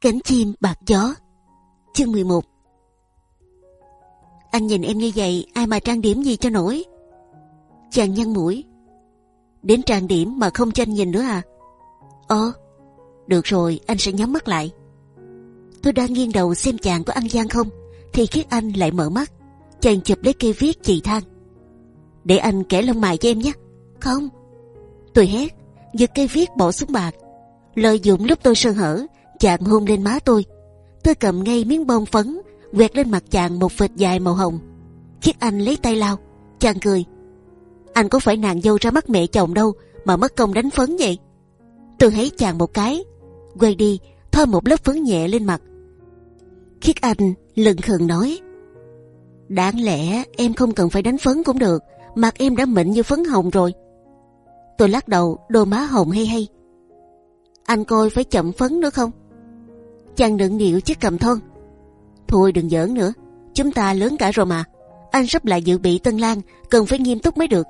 Cánh chim bạc gió Chương 11 Anh nhìn em như vậy, Ai mà trang điểm gì cho nổi? Chàng nhăn mũi. Đến trang điểm mà không cho anh nhìn nữa à? Ờ Được rồi, anh sẽ nhắm mắt lại. Tôi đang nghiêng đầu xem chàng có ăn gian không, Thì khiết anh lại mở mắt. Chàng chụp lấy cây viết chị than. Để anh kẻ lông mày cho em nhé. Không. Tôi hét, giật cây viết bỏ xuống bạc. Lợi dụng lúc tôi sơ hở chàng hôn lên má tôi. Tôi cầm ngay miếng bông phấn, quẹt lên mặt chàng một vệt dài màu hồng. Khiết anh lấy tay lau. Chàng cười. Anh có phải nàng dâu ra mắt mẹ chồng đâu mà mất công đánh phấn vậy? Tôi thấy chàng một cái, quay đi thoa một lớp phấn nhẹ lên mặt. Khiết anh lừng khừng nói. Đáng lẽ em không cần phải đánh phấn cũng được, mặt em đã mịn như phấn hồng rồi. Tôi lắc đầu, đôi má hồng hay hay. Anh coi phải chậm phấn nữa không? Chàng đựng điệu chiếc cầm thon. Thôi đừng giỡn nữa, chúng ta lớn cả rồi mà. Anh sắp lại dự bị tân lang cần phải nghiêm túc mới được.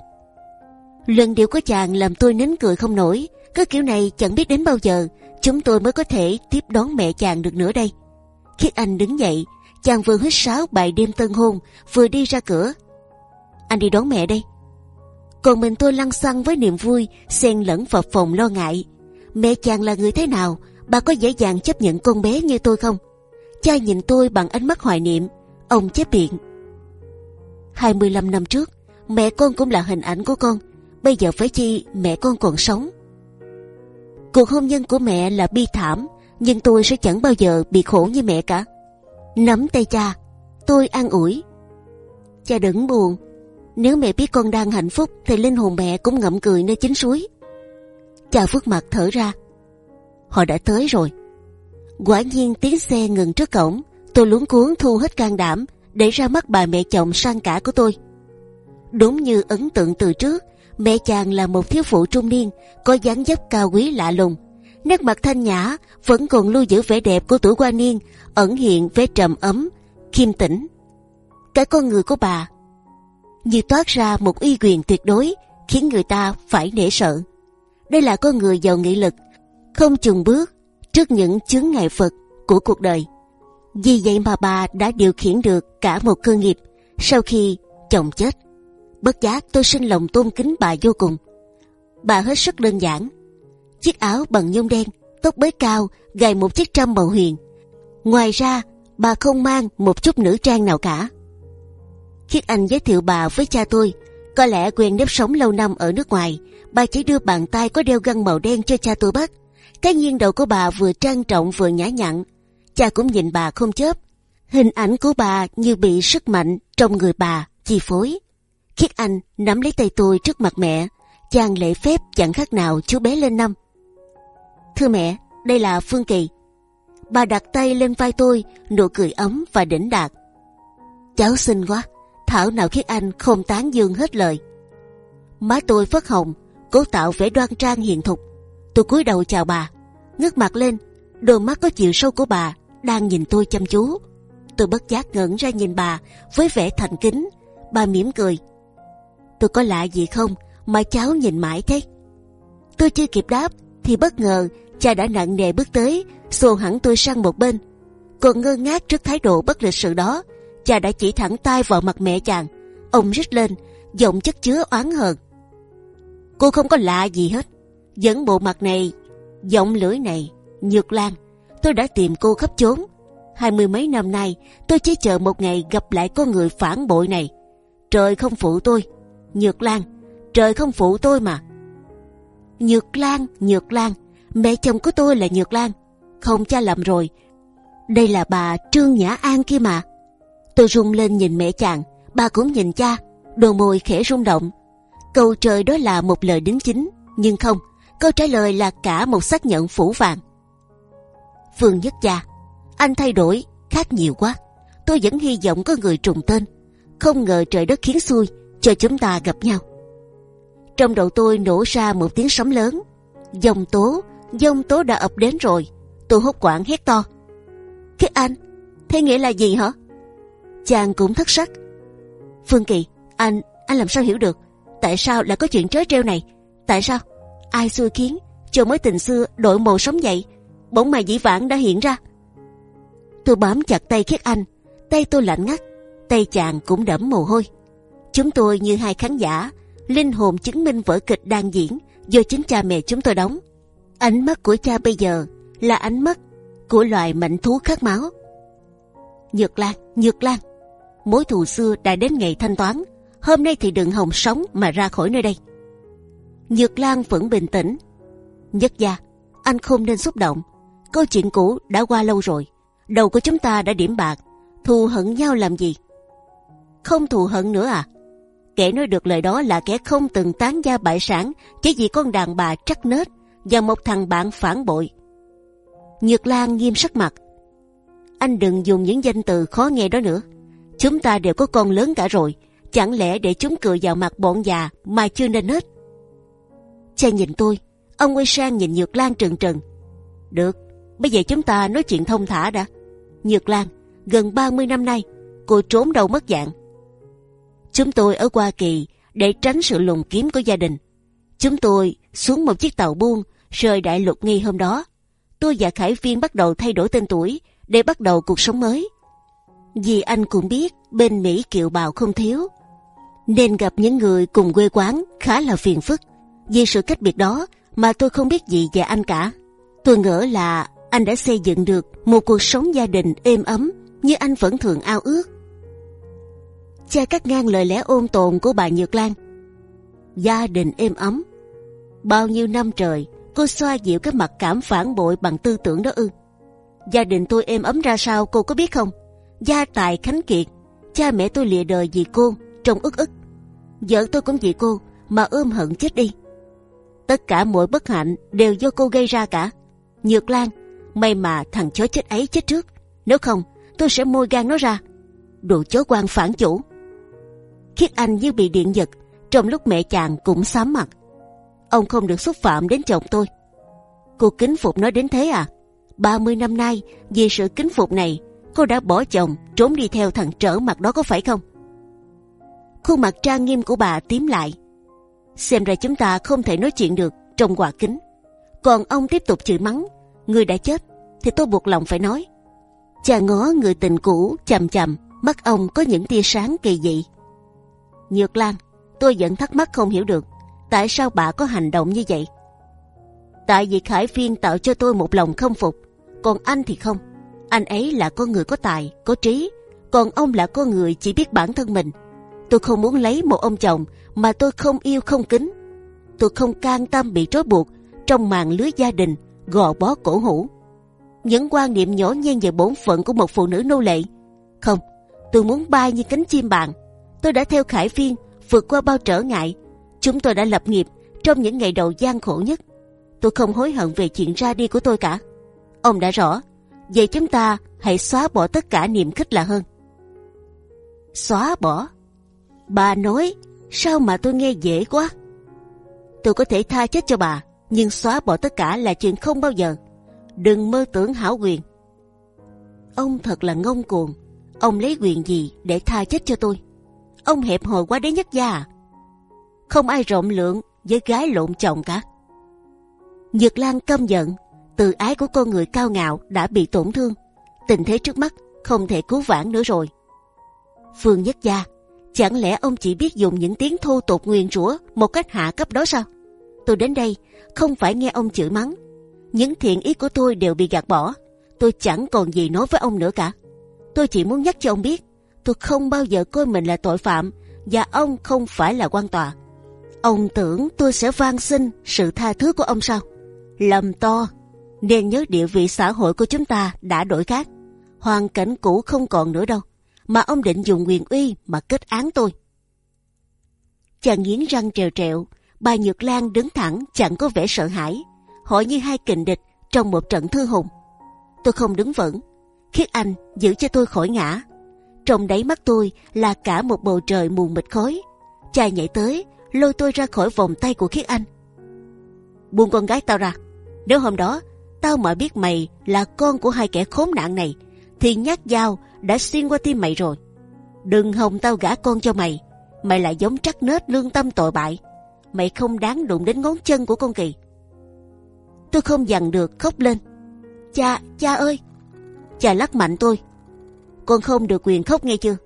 Lần điệu của chàng làm tôi nín cười không nổi, cứ kiểu này chẳng biết đến bao giờ, chúng tôi mới có thể tiếp đón mẹ chàng được nữa đây. Khi anh đứng dậy, chàng vừa hít sáo bài đêm tân hôn, vừa đi ra cửa. Anh đi đón mẹ đây. Còn mình tôi lăn xăng với niềm vui, xen lẫn phập phồng lo ngại. Mẹ chàng là người thế nào bà có dễ dàng chấp nhận con bé như tôi không? Cha nhìn tôi bằng ánh mắt hoài niệm, ông chép miệng. 25 năm trước, mẹ con cũng là hình ảnh của con, bây giờ phải chi mẹ con còn sống. Cuộc hôn nhân của mẹ là bi thảm, nhưng tôi sẽ chẳng bao giờ bị khổ như mẹ cả. Nắm tay cha, tôi an ủi. Cha đừng buồn, nếu mẹ biết con đang hạnh phúc thì linh hồn mẹ cũng ngậm cười nơi chính suối. Cha phước mặt thở ra họ đã tới rồi. Quả nhiên tiếng xe ngừng trước cổng. Tôi luống cuốn thu hết can đảm, để ra mắt bà mẹ chồng sang cả của tôi. Đúng như ấn tượng từ trước, mẹ chàng là một thiếu phụ trung niên, có dáng dấp cao quý lạ lùng. Nét mặt thanh nhã, vẫn còn lưu giữ vẻ đẹp của tuổi qua niên, ẩn hiện vẻ trầm ấm, khiêm tĩnh. Cái con người của bà như toát ra một uy quyền tuyệt đối, khiến người ta phải nể sợ. Đây là con người giàu nghị lực không chùn bước trước những chướng ngại vật của cuộc đời. Vì vậy mà bà đã điều khiển được cả một cơ nghiệp sau khi chồng chết. Bất giác tôi sinh lòng tôn kính bà vô cùng. Bà hết sức đơn giản. Chiếc áo bằng nhung đen, tóc bới cao, gài một chiếc trăm màu huyền. Ngoài ra, bà không mang một chút nữ trang nào cả. Khiết anh giới thiệu bà với cha tôi, có lẽ quen nếp sống lâu năm ở nước ngoài, bà chỉ đưa bàn tay có đeo găng màu đen cho cha tôi bắt cái nhiên đầu của bà vừa trang trọng vừa nhã nhặn. Cha cũng nhìn bà không chớp. Hình ảnh của bà như bị sức mạnh trong người bà chi phối. Khiết anh nắm lấy tay tôi trước mặt mẹ, chàng lễ phép chẳng khác nào chú bé lên năm. Thưa mẹ, đây là phương kỳ. Bà đặt tay lên vai tôi, nụ cười ấm và đỉnh đạt. Cháu xinh quá, thảo nào khiết anh không tán dương hết lời. Má tôi phất hồng, cố tạo vẻ đoan trang hiền thục tôi cúi đầu chào bà, ngước mặt lên, đôi mắt có chiều sâu của bà đang nhìn tôi chăm chú. Tôi bất giác ngẩng ra nhìn bà với vẻ thành kính. Bà mỉm cười. Tôi có lạ gì không mà cháu nhìn mãi thế? Tôi chưa kịp đáp thì bất ngờ cha đã nặng nề bước tới, xô hẳn tôi sang một bên. Còn ngơ ngác trước thái độ bất lịch sự đó, cha đã chỉ thẳng tay vào mặt mẹ chàng. Ông rít lên, giọng chất chứa oán hờn. Cô không có lạ gì hết dẫn bộ mặt này, giọng lưỡi này, nhược lan, tôi đã tìm cô khắp chốn. Hai mươi mấy năm nay, tôi chỉ chờ một ngày gặp lại con người phản bội này. Trời không phụ tôi, nhược lan, trời không phụ tôi mà. Nhược lan nhược lan, mẹ chồng của tôi là nhược lan. Không cha lầm rồi, đây là bà trương nhã an kia mà. Tôi rung lên nhìn mẹ chàng, bà cũng nhìn cha đôi môi khẽ rung động. Câu trời đó là một lời đính chính, nhưng không câu trả lời là cả một xác nhận phủ vàng. Phương nhất gia, anh thay đổi khác nhiều quá. Tôi vẫn hy vọng có người trùng tên. Không ngờ trời đất khiến xui, cho chúng ta gặp nhau. Trong đầu tôi nổ ra một tiếng sấm lớn. Dòng tố dòng tố đã ập đến rồi. Tôi hốt quảng hét to. Khiết anh thế nghĩa là gì hả? Chàng cũng thất sắc. Phương kỳ, anh anh làm sao hiểu được? Tại sao lại có chuyện trớ trêu này? Tại sao? Ai xui khiến cho mối tình xưa đổi màu sống dậy bỗng mà dĩ vãng đã hiện ra Tôi bám chặt tay Khiết Anh, tay tôi lạnh ngắt, tay chàng cũng đẫm mồ hôi. Chúng tôi như hai khán giả, linh hồn chứng minh vở kịch đang diễn do chính cha mẹ chúng tôi đóng. Ánh mắt của cha bây giờ là ánh mắt của loài mảnh thú khát máu. Nhược Lan, Nhược Lan, mối thù xưa đã đến ngày thanh toán. Hôm nay thì đừng hòng sống mà ra khỏi nơi đây. Nhược Lan vẫn bình tĩnh. Nhất gia, anh không nên xúc động. Câu chuyện cũ đã qua lâu rồi. Đầu của chúng ta đã điểm bạc. Thù hận nhau làm gì? Không thù hận nữa à? Kẻ nói được lời đó là kẻ không từng tán gia bại sản chỉ vì con đàn bà trắc nết và một thằng bạn phản bội. Nhược Lan nghiêm sắc mặt. Anh đừng dùng những danh từ khó nghe đó nữa. Chúng ta đều có con lớn cả rồi. Chẳng lẽ để chúng cười vào mặt bọn già mà chưa nên hết? Cha nhìn tôi, ông quay sang nhìn Nhược Lan trừng trừng. Được, bây giờ chúng ta nói chuyện thông thả đã. Nhược Lan, gần 30 năm nay, cô trốn đâu mất dạng. Chúng tôi ở Hoa Kỳ để tránh sự lùng kiếm của gia đình. Chúng tôi xuống một chiếc tàu buôn rời đại lục nghi hôm đó. Tôi và Khải Viên bắt đầu thay đổi tên tuổi để bắt đầu cuộc sống mới. Vì anh cũng biết bên Mỹ kiệu bào không thiếu, nên gặp những người cùng quê quán khá là phiền phức. Vì sự cách biệt đó mà tôi không biết gì về anh cả. Tôi ngỡ là anh đã xây dựng được một cuộc sống gia đình êm ấm như anh vẫn thường ao ước. Cha cắt ngang lời lẽ ôn tồn của bà Nhược Lan. Gia đình êm ấm. Bao nhiêu năm trời cô xoa dịu cái mặt cảm phản bội bằng tư tưởng đó ư? Gia đình tôi êm ấm ra sao cô có biết không? Gia tài khánh kiệt, cha mẹ tôi lìa đời vì cô, trông ức ức. Vợ tôi cũng vì cô mà ôm hận chết đi. Tất cả mọi bất hạnh đều do cô gây ra cả. Nhược Lan, may mà thằng chó chết ấy chết trước. Nếu không, tôi sẽ môi gan nó ra. Đồ chó quan phản chủ. Khiết Anh như bị điện giật. Trong lúc mẹ chàng cũng xám mặt. Ông không được xúc phạm đến chồng tôi. Cô kính phục nói đến thế à? 30 năm nay, vì sự kính phục này, cô đã bỏ chồng, trốn đi theo thằng trở mặt đó có phải không? Khuôn mặt trang nghiêm của bà tím lại. Xem ra chúng ta không thể nói chuyện được trong quả kính. Còn ông tiếp tục chửi mắng, người đã chết thì tôi buộc lòng phải nói. Cha ngó người tình cũ chầm chầm, mắt ông có những tia sáng kỳ dị. Nhược Lan, tôi vẫn thắc mắc không hiểu được tại sao bà có hành động như vậy. Tại vì Khải Phiên tạo cho tôi một lòng không phục, còn anh thì không. Anh ấy là con người có tài, có trí, còn ông là con người chỉ biết bản thân mình. Tôi không muốn lấy một ông chồng mà tôi không yêu không kính. Tôi không can tâm bị trói buộc trong màn lưới gia đình gò bó cổ hủ. Những quan niệm nhỏ nhen về bổn phận của một phụ nữ nô lệ. Không, tôi muốn bay như cánh chim bạn. Tôi đã theo Khải Phiên vượt qua bao trở ngại. Chúng tôi đã lập nghiệp trong những ngày đầu gian khổ nhất. Tôi không hối hận về chuyện ra đi của tôi cả. Ông đã rõ, vậy chúng ta hãy xóa bỏ tất cả niềm khích là hơn. Xóa bỏ? Bà nói, sao mà tôi nghe dễ quá? Tôi có thể tha chết cho bà, nhưng xóa bỏ tất cả là chuyện không bao giờ. Đừng mơ tưởng hảo quyền. Ông thật là ngông cuồng. Ông lấy quyền gì để tha chết cho tôi? Ông hẹp hòi quá đấy nhất gia à? Không ai rộng lượng với gái lộn chồng cả. Nhật Lan căm giận, từ ái của con người cao ngạo đã bị tổn thương. Tình thế trước mắt không thể cứu vãn nữa rồi. Phương Nhất Gia, chẳng lẽ ông chỉ biết dùng những tiếng thô tục nguyền rủa một cách hạ cấp đó sao? Tôi đến đây không phải nghe ông chửi mắng. Những thiện ý của tôi đều bị gạt bỏ. Tôi chẳng còn gì nói với ông nữa cả. Tôi chỉ muốn nhắc cho ông biết, tôi không bao giờ coi mình là tội phạm và ông không phải là quan tòa. Ông tưởng tôi sẽ van xin sự tha thứ của ông sao? Lầm to, nên nhớ địa vị xã hội của chúng ta đã đổi khác. Hoàn cảnh cũ không còn nữa đâu, mà ông định dùng quyền uy mà kết án tôi. Chàng nghiến răng trèo trẹo, bà Nhược Lan đứng thẳng chẳng có vẻ sợ hãi, Hỏi như hai kình địch trong một trận thư hùng. Tôi không đứng vững, khiết anh giữ cho tôi khỏi ngã. Trong đáy mắt tôi là cả một bầu trời mù mịt khói. Chàng nhảy tới, lôi tôi ra khỏi vòng tay của khiết anh. Buông con gái tao ra. Nếu hôm đó tao mà biết mày là con của hai kẻ khốn nạn này, thì nhát dao đã xuyên qua tim mày rồi. Đừng hòng tao gả con cho mày. Mày lại giống trắc nết lương tâm tội bại. Mày không đáng đụng đến ngón chân của con kỳ. Tôi không dằn được khóc lên. Cha, cha ơi! Cha lắc mạnh tôi. Con không được quyền khóc nghe chưa?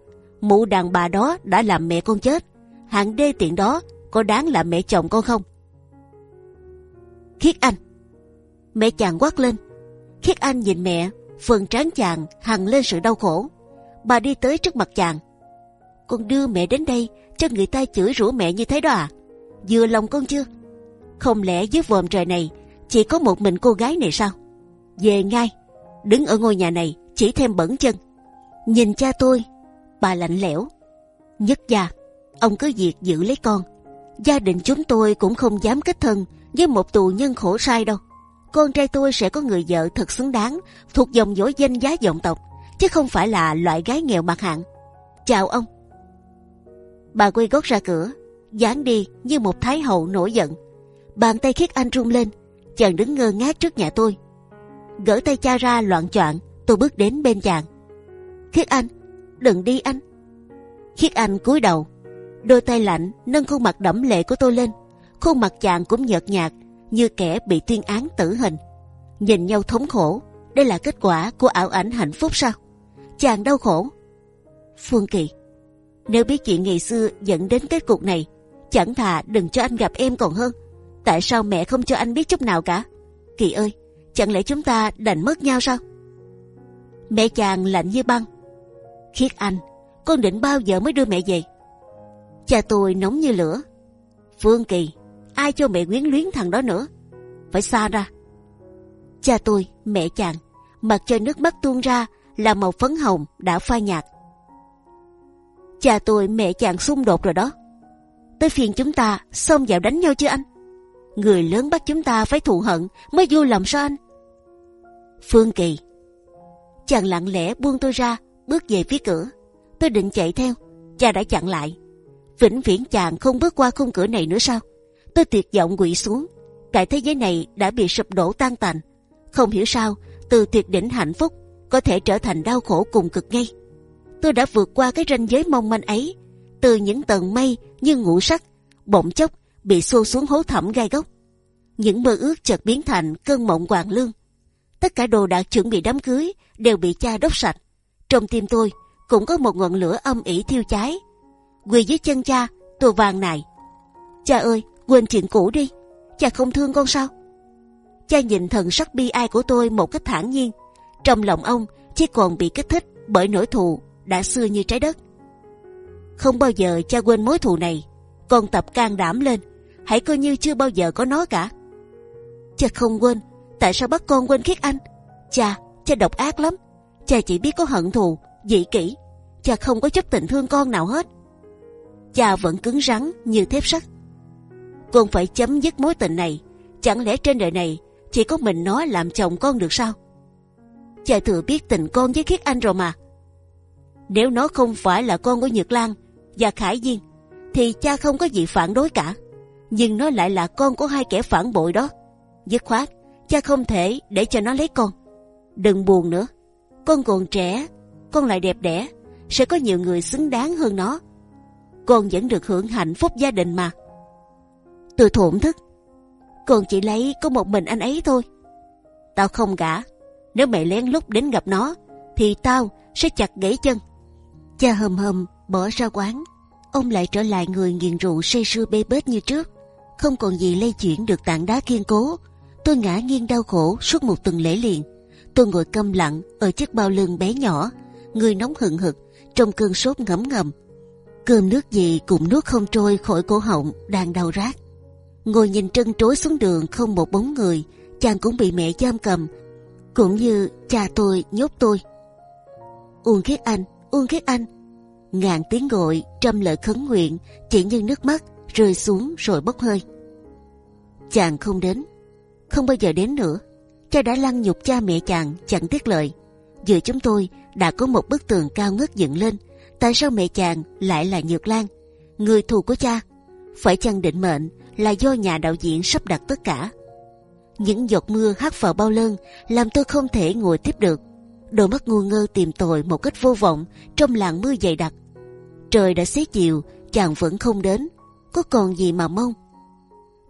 Mụ đàn bà đó đã làm mẹ con chết. Hạng đê tiện đó có đáng là mẹ chồng con không? Khiết Anh. Mẹ chàng quát lên. Khiết Anh nhìn mẹ, phần trán chàng hằng lên sự đau khổ. Bà đi tới trước mặt chàng. Con đưa mẹ đến đây cho người ta chửi rủa mẹ như thế đó à? Vừa lòng con chưa? Không lẽ dưới vòm trời này chỉ có một mình cô gái này sao? Về ngay, đứng ở ngôi nhà này chỉ thêm bẩn chân. Nhìn cha tôi, bà lạnh lẽo. Nhất gia, ông cứ việc giữ lấy con. Gia đình chúng tôi cũng không dám kết thân với một tù nhân khổ sai đâu. Con trai tôi sẽ có người vợ thật xứng đáng, thuộc dòng dõi danh giá vọng tộc, chứ không phải là loại gái nghèo mặt hạng. Chào ông. Bà quay gót ra cửa, dán đi như một thái hậu nổi giận. Bàn tay khiết anh rung lên, chàng đứng ngơ ngác trước nhà tôi. Gỡ tay cha ra loạn choạng, tôi bước đến bên chàng. Khiết anh, đừng đi anh. Khiết anh cúi đầu, đôi tay lạnh nâng khuôn mặt đẫm lệ của tôi lên. Khuôn mặt chàng cũng nhợt nhạt như kẻ bị tuyên án tử hình. Nhìn nhau thống khổ, đây là kết quả của ảo ảnh hạnh phúc sao? Chàng đau khổ. Phương Kỳ, nếu biết chuyện ngày xưa dẫn đến kết cục này, chẳng thà đừng cho anh gặp em còn hơn. Tại sao mẹ không cho anh biết chút nào cả? Kỳ ơi, chẳng lẽ chúng ta đành mất nhau sao? Mẹ chàng lạnh như băng. Khiết anh, con định bao giờ mới đưa mẹ về? Cha tôi nóng như lửa. Phương Kỳ, ai cho mẹ quyến luyến thằng đó nữa? Phải xa ra. Cha tôi, mẹ chàng, mặt trời nước mắt tuôn ra là màu phấn hồng đã phai nhạt. Cha tôi, mẹ chàng xung đột rồi đó. Tới phiền chúng ta xông vào đánh nhau chứ anh? Người lớn bắt chúng ta phải thù hận mới vui lòng sao anh? Phương Kỳ, chàng lặng lẽ buông tôi ra, bước về phía cửa. Tôi định chạy theo, cha đã chặn lại. Vĩnh viễn chàng không bước qua khung cửa này nữa sao? Tôi tuyệt vọng quỵ xuống. cái thế giới này đã bị sụp đổ tan tành. Không hiểu sao, từ tuyệt đỉnh hạnh phúc có thể trở thành đau khổ cùng cực ngay. Tôi đã vượt qua cái ranh giới mong manh ấy, từ những tầng mây như ngũ sắc, bỗng chốc bị xô xuống hố thẳm gai góc. Những mơ ước chợt biến thành cơn mộng hoàng lương. Tất cả đồ đạc chuẩn bị đám cưới đều bị cha đốt sạch. Trong tim tôi cũng có một ngọn lửa âm ỉ thiêu cháy. Quỳ dưới chân cha, tôi vàng này. Cha ơi, quên chuyện cũ đi. Cha không thương con sao? Cha nhìn thần sắc bi ai của tôi một cách thản nhiên. Trong lòng ông chỉ còn bị kích thích bởi nỗi thù đã xưa như trái đất. Không bao giờ cha quên mối thù này. Con tập can đảm lên, hãy coi như chưa bao giờ có nó cả. Cha không quên, tại sao bắt con quên khiết anh? Cha, cha độc ác lắm. Cha chỉ biết có hận thù, dị kỷ. Cha không có chút tình thương con nào hết. Cha vẫn cứng rắn như thép sắt. Con phải chấm dứt mối tình này. Chẳng lẽ trên đời này chỉ có mình nó làm chồng con được sao? Cha thừa biết tình con với khiết anh rồi mà. Nếu nó không phải là con của Nhật Lan và Khải Diên, thì cha không có gì phản đối cả. Nhưng nó lại là con của hai kẻ phản bội đó. Dứt khoát, cha không thể để cho nó lấy con. Đừng buồn nữa, con còn trẻ, con lại đẹp đẽ, sẽ có nhiều người xứng đáng hơn nó. Con vẫn được hưởng hạnh phúc gia đình mà. Tôi thổn thức, con chỉ lấy có một mình anh ấy thôi. Tao không gả nếu mày lén lút đến gặp nó, thì tao sẽ chặt gãy chân. Cha hầm hầm bỏ ra quán, ông lại trở lại người nghiền rượu say sưa bê bết như trước, không còn gì lay chuyển được tảng đá kiên cố. Tôi ngã nghiêng đau khổ suốt một tuần lễ liền. Tôi ngồi câm lặng ở chiếc bao lưng bé nhỏ, người nóng hừng hực trong cơn sốt ngấm ngầm. Cơm nước gì cũng nuốt không trôi khỏi cổ họng đang đau rát. Ngồi nhìn trân trối xuống đường không một bóng người, chàng cũng bị mẹ giam cầm, cũng như cha tôi nhốt tôi. Uông khiết anh, Uông khiết anh, ngàn tiếng gọi trăm lời khấn nguyện chỉ như nước mắt rơi xuống rồi bốc hơi. Chàng không đến, không bao giờ đến nữa. Cha đã lăng nhục cha mẹ chàng chẳng tiếc lời. Giữa chúng tôi đã có một bức tường cao ngất dựng lên. Tại sao mẹ chàng lại là Nhược Lan, người thù của cha? Phải chăng định mệnh là do nhà đạo diễn sắp đặt tất cả? Những giọt mưa hắt vào bao lơn làm tôi không thể ngồi tiếp được. Đôi mắt ngu ngơ tìm tòi một cách vô vọng trong làn mưa dày đặc. Trời đã xế chiều, chàng vẫn không đến. Có còn gì mà mong?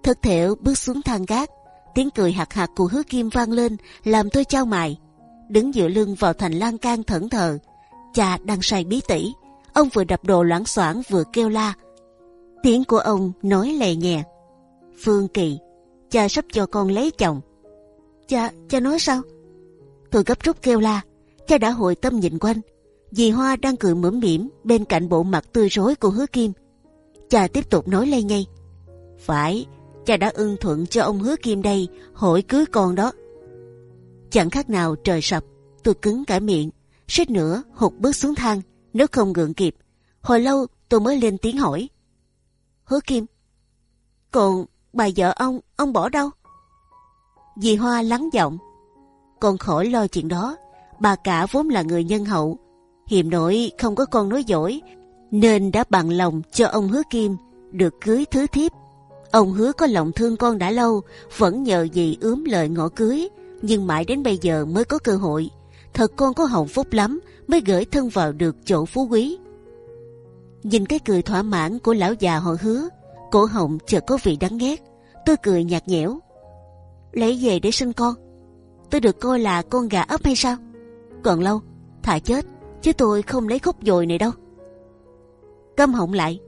Thật thểu bước xuống thang gác, tiếng cười hạc hạc của hứa kim vang lên làm tôi trao mày. đứng dựa lưng vào thành lan can thẫn thờ. Cha đang say bí tỉ, ông vừa đập đồ loãng xoảng vừa kêu la. Tiếng của ông nói lè nhẹ. Phương Kỳ, cha sắp cho con lấy chồng. Cha, cha nói sao? Tôi gấp rút kêu la. Cha đã hội tâm nhìn quanh. Dì Hoa đang cười mỉm mỉm bên cạnh bộ mặt tươi rối của Hứa Kim. Cha tiếp tục nói lây nhây. Phải, cha đã ưng thuận cho ông Hứa Kim đây hỏi cưới con đó. Chẳng khác nào trời sập, tôi cứng cả miệng, suýt nữa hụt bước xuống thang nếu không gượng kịp. Hồi lâu tôi mới lên tiếng hỏi. Hứa Kim, còn bà vợ ông, ông bỏ đâu? Dì Hoa lắng giọng. Con khỏi lo chuyện đó, bà cả vốn là người nhân hậu. Hiểm nội không có con nói dối, nên đã bằng lòng cho ông Hứa Kim được cưới thứ thiếp. Ông hứa có lòng thương con đã lâu, vẫn nhờ dì ướm lời ngỏ cưới, nhưng mãi đến bây giờ mới có cơ hội. Thật con có hồng phúc lắm mới gửi thân vào được chỗ phú quý. Nhìn cái cười thỏa mãn của lão già họ hứa, cổ họng chợt có vị đắng ghét. Tôi cười nhạt nhẽo. Lấy về để sinh con. Tôi được coi là con gà ấp hay sao? Còn lâu, thả chết, chứ tôi không lấy khúc dồi này đâu. Câm họng lại,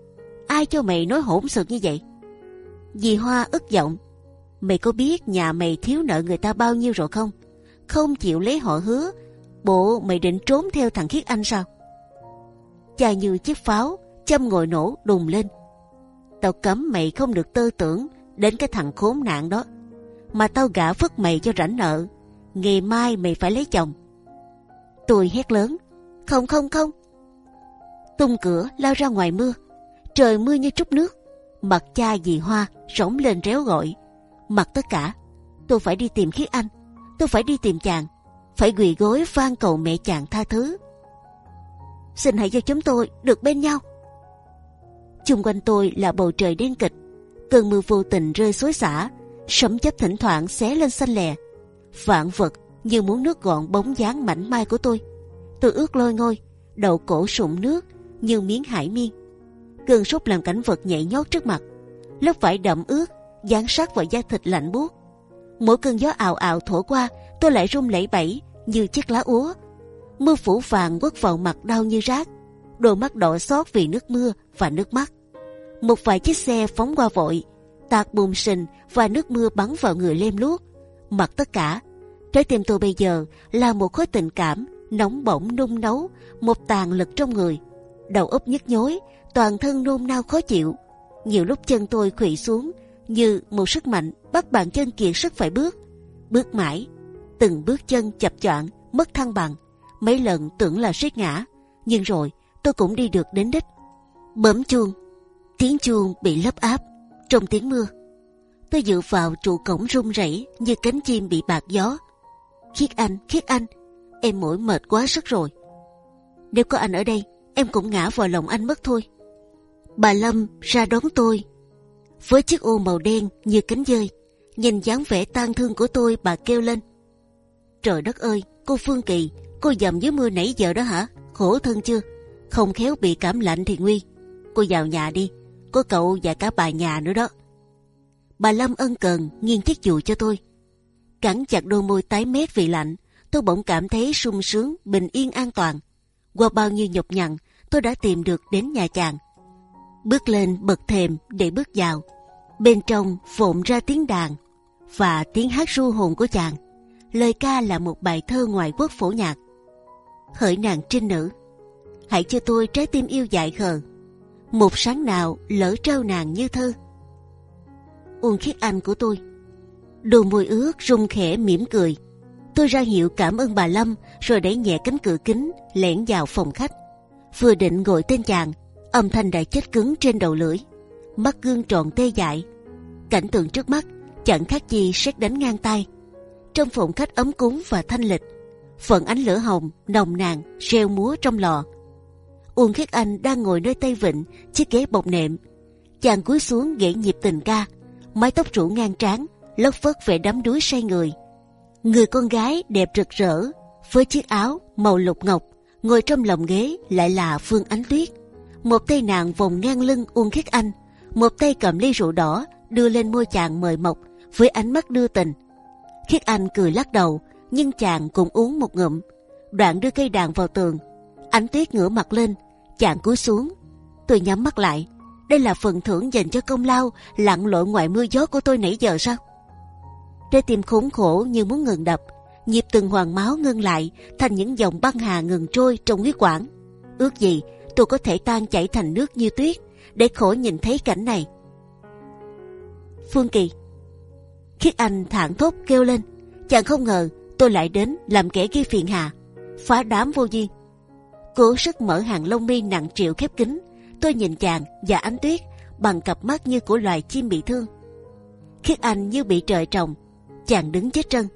ai cho mày nói hỗn xược như vậy? Dì Hoa ức giọng. Mày có biết nhà mày thiếu nợ người ta bao nhiêu rồi không? Không chịu lấy họ hứa, bộ mày định trốn theo thằng Khiết Anh sao? Cha như chiếc pháo, châm ngồi nổ đùng lên. Tao cấm mày không được tơ tưởng đến cái thằng khốn nạn đó. Mà tao gả phất mày cho rảnh nợ. Ngày mai mày phải lấy chồng. Tôi hét lớn. Không không không. Tung cửa, lao ra ngoài mưa. Trời mưa như trút nước. Mặt cha dì Hoa rỗng lên réo gọi. Mặt tất cả. Tôi phải đi tìm Khiết Anh. Tôi phải đi tìm chàng. Phải quỳ gối van cầu mẹ chàng tha thứ. Xin hãy cho chúng tôi được bên nhau. Chung quanh tôi là bầu trời đen kịch. Cơn mưa vô tình rơi xối xả. Sấm chớp thỉnh thoảng xé lên xanh lè. Vạn vật như muốn nước gọn bóng dáng mảnh mai của tôi. Tôi ướt lôi ngôi, đầu cổ sụng nước như miếng hải miên. Cơn sốt làm cảnh vật nhảy nhót trước mặt. Lớp vải đậm ướt dán sát vào da thịt lạnh buốt. Mỗi cơn gió ào ào thổi qua, tôi lại run lẩy bẩy như chiếc lá úa. Mưa phủ vàng quất vào mặt đau như rác, đôi mắt đỏ xót vì nước mưa và nước mắt. Một vài chiếc xe phóng qua vội, tạt bùm sình và nước mưa bắn vào người lem luốc. mặc tất cả, trái tim tôi bây giờ là một khối tình cảm nóng bỏng nung nấu, một tàn lực trong người, đầu óc nhức nhối, toàn thân nôn nao khó chịu. Nhiều lúc chân tôi khuỵu xuống như một sức mạnh bắt bàn chân kiệt sức phải bước, bước mãi, từng bước chân chập choạng, mất thăng bằng. Mấy lần tưởng là suýt ngã, nhưng rồi tôi cũng đi được đến đích. Bấm chuông, tiếng chuông bị lấp áp trong tiếng mưa. Tôi dựa vào trụ cổng run rẩy như cánh chim bị bạc gió. Khiết anh, khiết anh, em mỏi mệt quá sức rồi. Nếu có anh ở đây, em cũng ngã vào lòng anh mất thôi. Bà Lâm ra đón tôi với chiếc ô màu đen như cánh dơi. Nhìn dáng vẻ tang thương của tôi, bà kêu lên: Trời đất ơi, cô Phương Kỳ, cô dầm dưới mưa nãy giờ đó hả? Khổ thân chưa? Không khéo bị cảm lạnh thì nguy. Cô vào nhà đi, của cậu và cả bà nhà nữa đó. Bà Lâm ân cần nghiêng chiếc dù cho tôi, cắn chặt đôi môi tái mét vì lạnh. Tôi bỗng cảm thấy sung sướng, bình yên an toàn. Qua bao nhiêu nhọc nhằn, tôi đã tìm được đến nhà chàng bước lên bậc thềm để bước vào. Bên trong phộn ra tiếng đàn và tiếng hát ru hồn của chàng. Lời ca là một bài thơ ngoại quốc phổ nhạc. Hỡi nàng trinh nữ, hãy cho tôi trái tim yêu dại khờ. Một sáng nào lỡ trao nàng như thơ. Uông khiết anh của tôi. đồ môi ướt rung khẽ mỉm cười. Tôi ra hiệu cảm ơn bà Lâm rồi đẩy nhẹ cánh cửa kính lẻn vào phòng khách. Vừa định gọi tên chàng âm thanh đã chết cứng trên đầu lưỡi, mắt gương tròn tê dại. Cảnh tượng trước mắt chẳng khác gì sét đánh ngang tay. Trong phòng khách ấm cúng và thanh lịch, phần ánh lửa hồng nồng nàn reo múa trong lò. Uông Khiết Anh đang ngồi nơi tay vịnh chiếc ghế bọc nệm, chàng cúi xuống gãy nhịp tình ca, mái tóc rủ ngang trán, lất phất vẻ đắm đuối say người. Người con gái đẹp rực rỡ với chiếc áo màu lục ngọc ngồi trong lòng ghế lại là Phương Ánh Tuyết một tay nàng vòng ngang lưng uông khiết anh một tay cầm ly rượu đỏ đưa lên môi chàng mời mọc với ánh mắt đưa tình khiết anh cười lắc đầu nhưng chàng cũng uống một ngụm. Đoạn đưa cây đàn vào tường. Ánh tuyết ngửa mặt lên, chàng cúi xuống. Tôi nhắm mắt lại. Đây là phần thưởng dành cho công lao lặn lội ngoài mưa gió của tôi nãy giờ sao? Trái tim khốn khổ như muốn ngừng đập, nhịp từng hoàng máu ngưng lại thành những dòng băng hà ngừng trôi trong huyết quản. Ước gì tôi có thể tan chảy thành nước như tuyết để khổ nhìn thấy cảnh này. Phương Kỳ, khiết anh thản thốt kêu lên, chàng không ngờ tôi lại đến làm kẻ gây phiền hà, phá đám vô duyên. Cố sức mở hàng lông mi nặng triệu khép kín, tôi nhìn chàng và ánh tuyết bằng cặp mắt như của loài chim bị thương. Khiết anh như bị trời trồng, chàng đứng chết chân.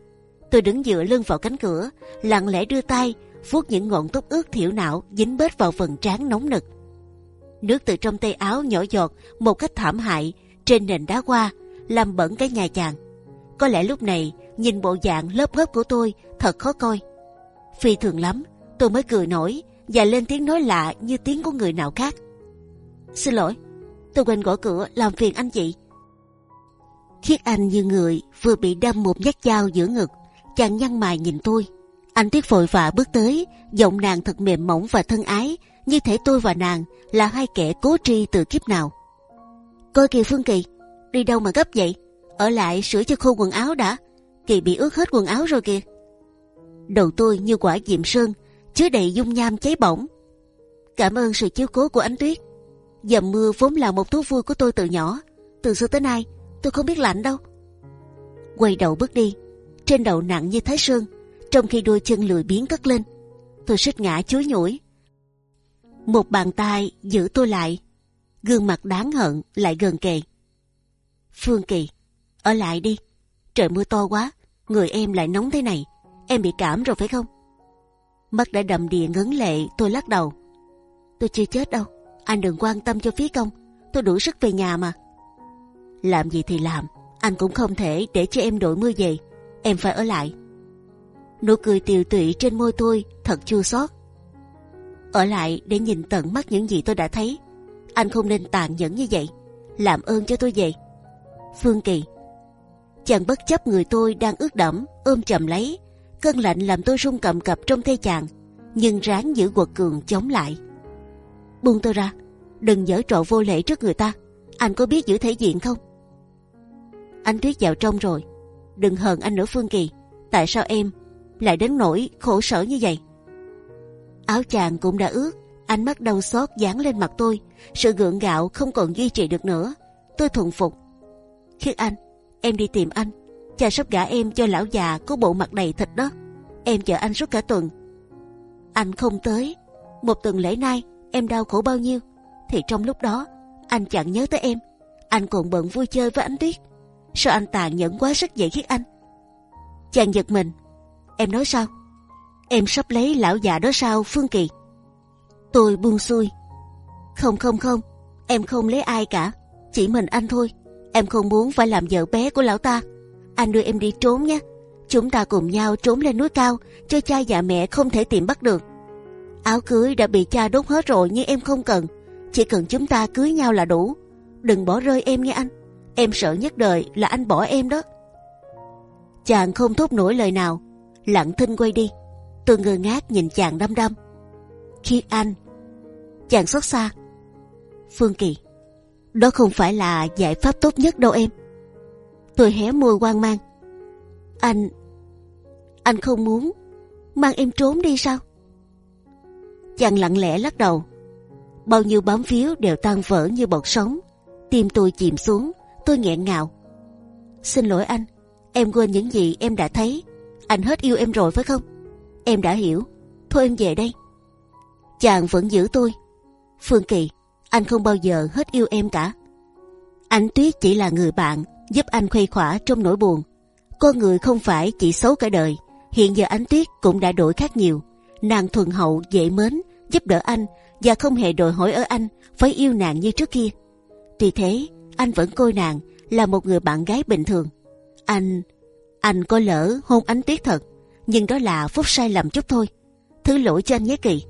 Tôi đứng dựa lưng vào cánh cửa, lặng lẽ đưa tay vuốt những ngọn tóc ướt thiểu não dính bết vào phần trán nóng nực. Nước từ trong tay áo nhỏ giọt một cách thảm hại trên nền đá hoa, làm bẩn cái nhà chàng. Có lẽ lúc này nhìn bộ dạng lớp lớp của tôi thật khó coi. Phi thường lắm, tôi mới cười nổi và lên tiếng nói lạ như tiếng của người nào khác. Xin lỗi, tôi quên gõ cửa làm phiền anh chị. Khiết anh như người vừa bị đâm một nhát dao giữa ngực, chàng nhăn mày nhìn tôi. Anh Tuyết vội vã bước tới, giọng nàng thật mềm mỏng và thân ái, như thể tôi và nàng là hai kẻ cố tri từ kiếp nào. Coi kìa Phương Kỳ, đi đâu mà gấp vậy? Ở lại sửa cho khô quần áo đã. Kỳ bị ướt hết quần áo rồi kìa. Đầu tôi như quả diệm sơn, chứa đầy dung nham cháy bỏng. Cảm ơn sự chiếu cố của ánh tuyết. Dầm mưa vốn là một thú vui của tôi từ nhỏ. Từ xưa tới nay, tôi không biết lạnh đâu. Quay đầu bước đi, trên đầu nặng như thái sơn, trong khi đôi chân lười biếng cất lên. Tôi suýt ngã chuối nhủi. Một bàn tay giữ tôi lại, gương mặt đáng hận lại gần kề. Phương Kỳ, ở lại đi. Trời mưa to quá, người em lại nóng thế này, em bị cảm rồi phải không? Mắt đã đầm đìa ngấn lệ, tôi lắc đầu. Tôi chưa chết đâu, anh đừng quan tâm cho phí công, tôi đủ sức về nhà mà. Làm gì thì làm, anh cũng không thể để cho em đội mưa về, em phải ở lại. Nụ cười tiều tụy trên môi tôi thật chua xót. Ở lại để nhìn tận mắt những gì tôi đã thấy. Anh không nên tàn nhẫn như vậy. Làm ơn cho tôi về. Phương Kỳ. Chàng bất chấp người tôi đang ướt đẫm ôm chầm lấy. Cơn lạnh làm tôi run cầm cập trong tay chàng, nhưng ráng giữ quật cường chống lại. Buông tôi ra, đừng dở trò vô lễ trước người ta. Anh có biết giữ thể diện không? Anh Tuyết vào trong rồi. Đừng hờn anh nữa Phương Kỳ. Tại sao em lại đến nỗi khổ sở như vậy? Áo chàng cũng đã ướt, ánh mắt đau xót dán lên mặt tôi. Sự gượng gạo không còn duy trì được nữa. Tôi thuần phục. Khiết anh, em đi tìm anh. Cha sắp gả em cho lão già có bộ mặt đầy thịt đó. Em chờ anh suốt cả tuần. Anh không tới. Một tuần lễ nay em đau khổ bao nhiêu? Thì trong lúc đó anh chẳng nhớ tới em. Anh còn bận vui chơi với ánh tuyết. Sao anh tàn nhẫn quá sức dễ Khiết anh? Chàng giật mình. Em nói sao? Em sắp lấy lão già đó sao Phương Kỳ? Tôi buông xuôi. Không không không, em không lấy ai cả, chỉ mình anh thôi. Em không muốn phải làm vợ bé của lão ta. Anh đưa em đi trốn nhé. Chúng ta cùng nhau trốn lên núi cao, cho cha và mẹ không thể tìm bắt được. Áo cưới đã bị cha đốt hết rồi nhưng em không cần. Chỉ cần chúng ta cưới nhau là đủ. Đừng bỏ rơi em nha anh. Em sợ nhất đời là anh bỏ em đó. Chàng không thốt nổi lời nào, lặng thinh quay đi. Tôi ngơ ngác nhìn chàng đăm đăm. Khi anh, chàng xót xa. Phương Kỳ, đó không phải là giải pháp tốt nhất đâu em. Tôi hé môi quan mang. Anh, anh không muốn mang em trốn đi sao? Chàng lặng lẽ lắc đầu. Bao nhiêu bám phiếu đều tan vỡ như bọt sóng. Tim tôi chìm xuống, tôi nghẹn ngào. Xin lỗi anh, em quên những gì em đã thấy. Anh hết yêu em rồi phải không? Em đã hiểu. Thôi em về đây. Chàng vẫn giữ tôi. Phương Kỳ, anh không bao giờ hết yêu em cả. anh Tuyết chỉ là người bạn giúp anh khuây khỏa trong nỗi buồn. Con người không phải chỉ xấu cả đời. Hiện giờ Ánh Tuyết cũng đã đổi khác nhiều. Nàng thuần hậu, dễ mến, giúp đỡ anh và không hề đòi hỏi ở anh phải yêu nàng như trước kia. Tuy thế, anh vẫn coi nàng là một người bạn gái bình thường. Anh, anh có lỡ hôn Ánh Tuyết thật, nhưng đó là phút sai lầm chút thôi. Thứ lỗi cho anh nhé Kỳ.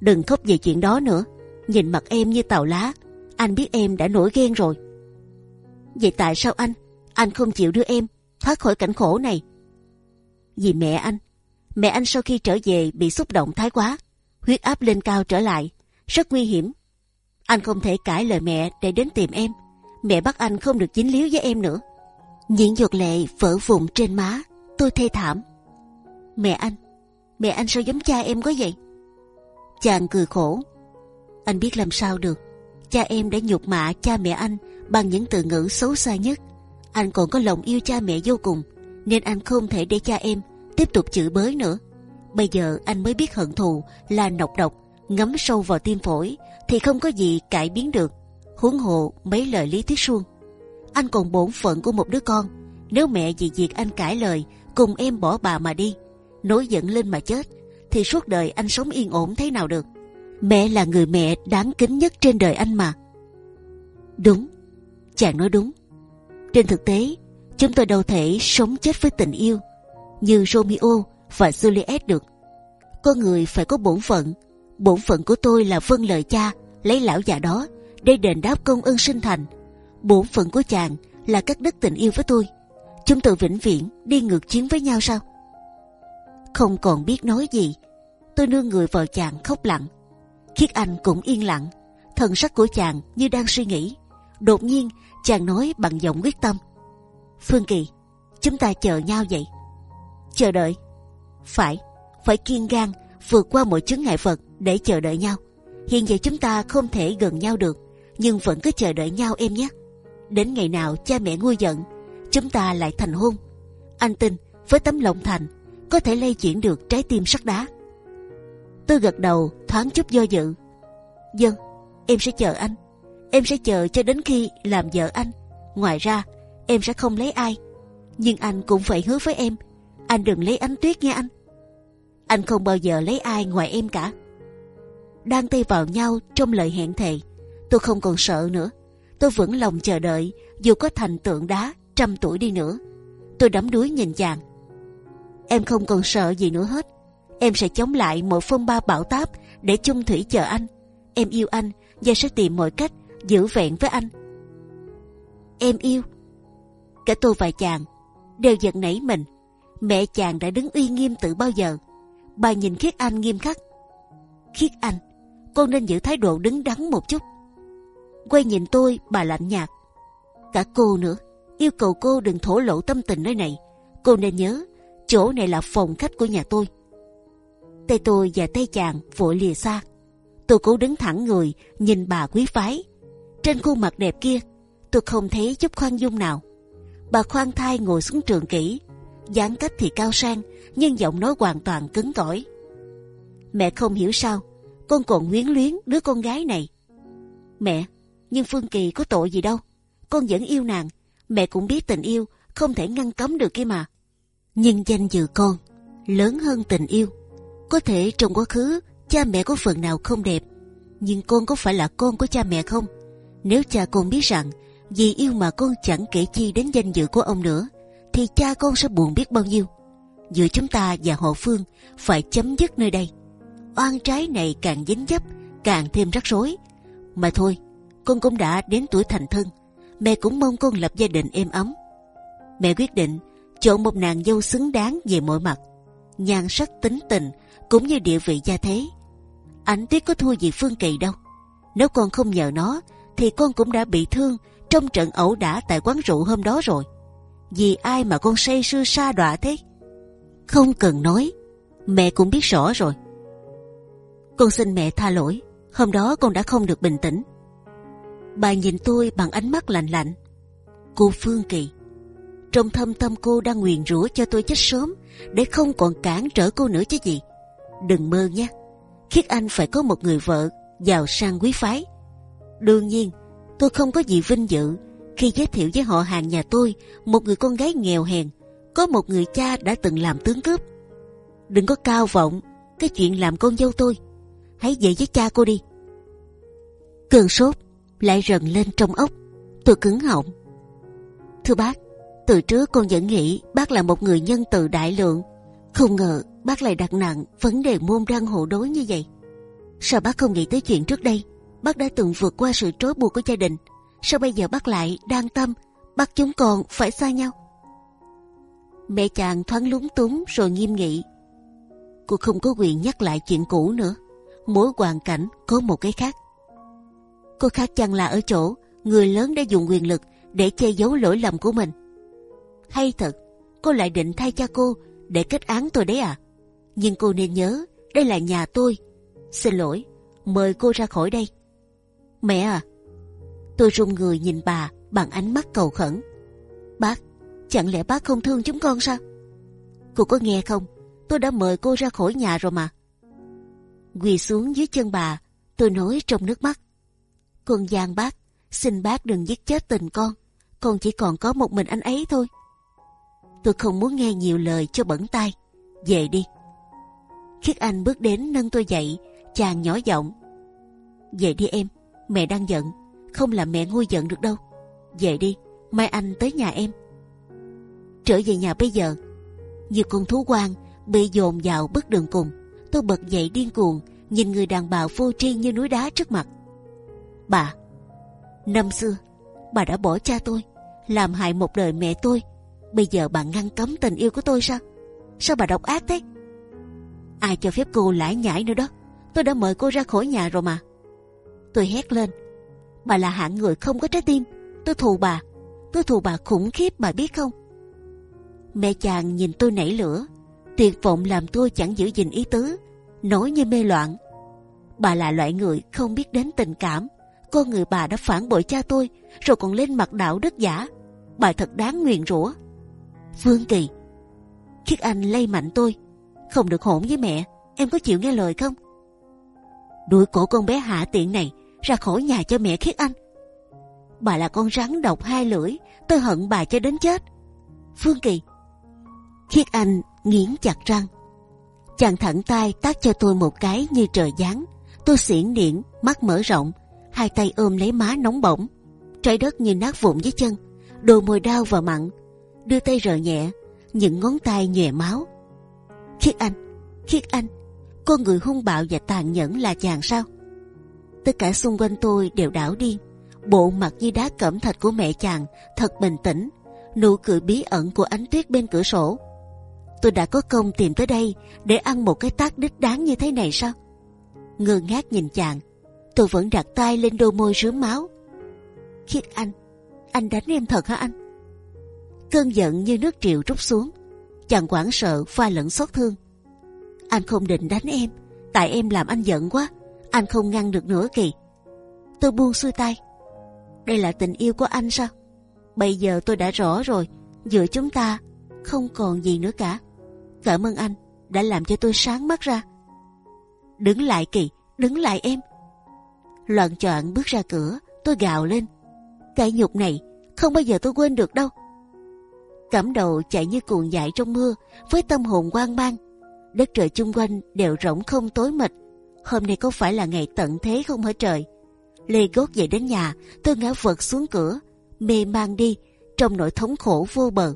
Đừng khóc về chuyện đó nữa. Nhìn mặt em như tàu lá, anh biết em đã nổi ghen rồi. Vậy tại sao anh, anh không chịu đưa em thoát khỏi cảnh khổ này? Vì mẹ anh, mẹ anh sau khi trở về bị xúc động thái quá, huyết áp lên cao trở lại, rất nguy hiểm. Anh không thể cãi lời mẹ để đến tìm em. Mẹ bắt anh không được dính líu với em nữa. Những giọt lệ vỡ vụn trên má, tôi thê thảm. Mẹ anh, mẹ anh sao giống cha em có vậy? Chàng cười khổ. Anh biết làm sao được. Cha em đã nhục mạ cha mẹ anh bằng những từ ngữ xấu xa nhất. Anh còn có lòng yêu cha mẹ vô cùng, nên anh không thể để cha em tiếp tục chửi bới nữa. Bây giờ anh mới biết hận thù là nọc độc, ngấm sâu vào tim phổi thì không có gì cải biến được. Huống hồ mấy lời lý thuyết suông. Anh còn bổn phận của một đứa con. Nếu mẹ vì việc anh cãi lời cùng em bỏ bà mà đi, nổi giận lên mà chết, thì suốt đời anh sống yên ổn thế nào được? Mẹ là người mẹ đáng kính nhất trên đời anh mà. Đúng, chàng nói đúng. Trên thực tế, chúng tôi đâu thể sống chết với tình yêu như Romeo và Juliet được. Con người phải có bổn phận. Bổn phận của tôi là vâng lời cha, lấy lão già đó để đền đáp công ơn sinh thành. Bổn phận của chàng là cắt đứt tình yêu với tôi. Chúng tôi vĩnh viễn đi ngược chiến với nhau sao? Không còn biết nói gì, tôi nương người vào chàng khóc lặng. Khiết Anh cũng yên lặng, thần sắc của chàng như đang suy nghĩ. Đột nhiên chàng nói bằng giọng quyết tâm: Phương Kỳ, chúng ta chờ nhau vậy. Chờ đợi? Phải, phải kiên gan vượt qua mọi chướng ngại vật để chờ đợi nhau. Hiện giờ chúng ta không thể gần nhau được, nhưng vẫn cứ chờ đợi nhau em nhé. Đến ngày nào cha mẹ nguôi giận, chúng ta lại thành hôn. Anh tin với tấm lòng thành có thể lay chuyển được trái tim sắt đá. Tôi gật đầu thoáng chút do dự. Dân, em sẽ chờ anh. Em sẽ chờ cho đến khi làm vợ anh. Ngoài ra, em sẽ không lấy ai. Nhưng anh cũng phải hứa với em, anh đừng lấy ánh tuyết nha anh. Anh không bao giờ lấy ai ngoài em cả. Đang tay vào nhau trong lời hẹn thề, tôi không còn sợ nữa. Tôi vẫn lòng chờ đợi, dù có thành tượng đá trăm tuổi đi nữa. Tôi đắm đuối nhìn chàng. Em không còn sợ gì nữa hết. Em sẽ chống lại mọi phong ba bão táp để chung thủy chờ anh. Em yêu anh và sẽ tìm mọi cách giữ vẹn với anh. Em yêu. Cả tôi và chàng đều giật nảy mình. Mẹ chàng đã đứng uy nghiêm từ bao giờ. Bà nhìn Khiết Anh nghiêm khắc. Khiết Anh, con nên giữ thái độ đứng đắn một chút. Quay nhìn tôi, bà lạnh nhạt. Cả cô nữa, yêu cầu cô đừng thổ lộ tâm tình nơi này. Cô nên nhớ, chỗ này là phòng khách của nhà tôi. Tay tôi và tay chàng vội lìa xa. Tôi cố đứng thẳng người, nhìn bà quý phái. Trên khuôn mặt đẹp kia, tôi không thấy chút khoan dung nào. Bà khoan thai ngồi xuống trường kỹ, dáng cách thì cao sang, nhưng giọng nói hoàn toàn cứng cỏi. Mẹ không hiểu sao, con còn quyến luyến đứa con gái này. Mẹ, nhưng Phương Kỳ có tội gì đâu, con vẫn yêu nàng. Mẹ cũng biết tình yêu không thể ngăn cấm được kia mà. Nhưng danh dự con lớn hơn tình yêu. Có thể trong quá khứ cha mẹ có phần nào không đẹp, nhưng con có phải là con của cha mẹ không? Nếu cha con biết rằng vì yêu mà con chẳng kể chi đến danh dự của ông nữa, thì cha con sẽ buồn biết bao nhiêu. Giữa chúng ta và họ Phương phải chấm dứt nơi đây. Oan trái này càng dính dấp, càng thêm rắc rối. Mà thôi, con cũng đã đến tuổi thành thân. Mẹ cũng mong con lập gia đình êm ấm. Mẹ quyết định chọn một nàng dâu xứng đáng về mọi mặt, nhan sắc tính tình cũng như địa vị gia thế. Ảnh tuyết có thua gì Phương Kỳ đâu. Nếu con không nhờ nó, thì con cũng đã bị thương trong trận ẩu đả tại quán rượu hôm đó rồi. Vì ai mà con say sưa sa đọa thế? Không cần nói, mẹ cũng biết rõ rồi. Con xin mẹ tha lỗi, hôm đó con đã không được bình tĩnh. Bà nhìn tôi bằng ánh mắt lạnh lạnh. Cô Phương Kỳ, trong thâm tâm cô đang nguyền rủa cho tôi chết sớm để không còn cản trở cô nữa chứ gì. Đừng mơ nhé, khiết anh phải có một người vợ giàu sang quý phái. Đương nhiên, tôi không có gì vinh dự khi giới thiệu với họ hàng nhà tôi một người con gái nghèo hèn có một người cha đã từng làm tướng cướp. Đừng có cao vọng cái chuyện làm con dâu tôi. Hãy về với cha cô đi. Cơn sốt lại rần lên trong ốc. Tôi cứng họng. Thưa bác từ trước con vẫn nghĩ bác là một người nhân từ đại lượng. Không ngờ bác lại đặt nặng vấn đề môn đăng hộ đối như vậy. Sao bác không nghĩ tới chuyện trước đây? Bác đã từng vượt qua sự trói buộc của gia đình sao bây giờ bác lại đang tâm bắt chúng còn phải xa nhau Mẹ chàng thoáng lúng túng rồi nghiêm nghị. Cô không có quyền nhắc lại chuyện cũ nữa. Mỗi hoàn cảnh có một cái khác. Cô khác chăng là ở chỗ người lớn đã dùng quyền lực để che giấu lỗi lầm của mình. Hay thật, cô lại định thay cha cô để kết án tôi đấy à? Nhưng cô nên nhớ, đây là nhà tôi. Xin lỗi, mời cô ra khỏi đây. Mẹ à, tôi run người nhìn bà bằng ánh mắt cầu khẩn. Bác, chẳng lẽ bác không thương chúng con sao? Cô có nghe không? Tôi đã mời cô ra khỏi nhà rồi mà. Quỳ xuống dưới chân bà, tôi nói trong nước mắt. Con giang bác, xin bác đừng giết chết tình con. Con chỉ còn có một mình anh ấy thôi. Tôi không muốn nghe nhiều lời cho bẩn tai. Về đi. Khiết Anh bước đến nâng tôi dậy, chàng nhỏ giọng. Về đi em, mẹ đang giận, không làm mẹ nguôi giận được đâu. Về đi, mai anh tới nhà em. Trở về nhà bây giờ, như con thú quan bị dồn vào bước đường cùng. Tôi bật dậy điên cuồng, nhìn người đàn bà vô tri như núi đá trước mặt. Bà, năm xưa, bà đã bỏ cha tôi, làm hại một đời mẹ tôi. Bây giờ bà ngăn cấm tình yêu của tôi sao? Sao bà độc ác thế? Ai cho phép cô lải nhải nữa đó? Tôi đã mời cô ra khỏi nhà rồi mà. Tôi hét lên. Bà là hạng người không có trái tim. Tôi thù bà. Tôi thù bà khủng khiếp, bà biết không? Mẹ chàng nhìn tôi nảy lửa. Tuyệt vọng làm tôi chẳng giữ gìn ý tứ. Nói như mê loạn. Bà là loại người không biết đến tình cảm. Con người bà đã phản bội cha tôi. Rồi còn lên mặt đạo đức giả. Bà thật đáng nguyền rủa. vương Kỳ. Khiết Anh lay mạnh tôi. Không được hỗn với mẹ. Em có chịu nghe lời không? Đuổi cổ con bé hạ tiện này ra khỏi nhà cho mẹ khiết anh. Bà là con rắn độc hai lưỡi, tôi hận bà cho đến chết. Phương Kỳ, khiết anh nghiến chặt răng, chàng thẳng tay tác cho tôi một cái như trời giáng. Tôi xiển điện, mắt mở rộng, hai tay ôm lấy má nóng bỏng, trái đất như nát vụn dưới chân, đôi môi đau và mặn, đưa tay rờ nhẹ, những ngón tay nhòe máu. Khiết anh, khiết anh, con người hung bạo và tàn nhẫn là chàng sao? Tất cả xung quanh tôi đều đảo điên. Bộ mặt như đá cẩm thạch của mẹ chàng thật bình tĩnh. Nụ cười bí ẩn của ánh tuyết bên cửa sổ. Tôi đã có công tìm tới đây để ăn một cái tác đích đáng như thế này sao? Ngơ ngác nhìn chàng, tôi vẫn đặt tay lên đôi môi rướm máu. Khiết anh, anh đánh em thật hả anh? Cơn giận như nước triều rút xuống, chàng hoảng sợ pha lẫn xót thương anh không định đánh em, tại em làm anh giận quá, anh không ngăn được nữa kì. Tôi buông xuôi tay. Đây là tình yêu của anh sao? Bây giờ tôi đã rõ rồi, giữa chúng ta không còn gì nữa cả. Cảm ơn anh đã làm cho tôi sáng mắt ra. Đứng lại kỳ, đứng lại em. Loạn choạng bước ra cửa, tôi gào lên. Cái nhục này không bao giờ tôi quên được đâu. Cảm đầu chạy như cuồng dại trong mưa với tâm hồn quang mang đất trời chung quanh đều rỗng không tối mịt. Hôm nay có phải là ngày tận thế không hả trời? Lê gót về đến nhà, tôi ngã vật xuống cửa, mê mang đi trong nỗi thống khổ vô bờ.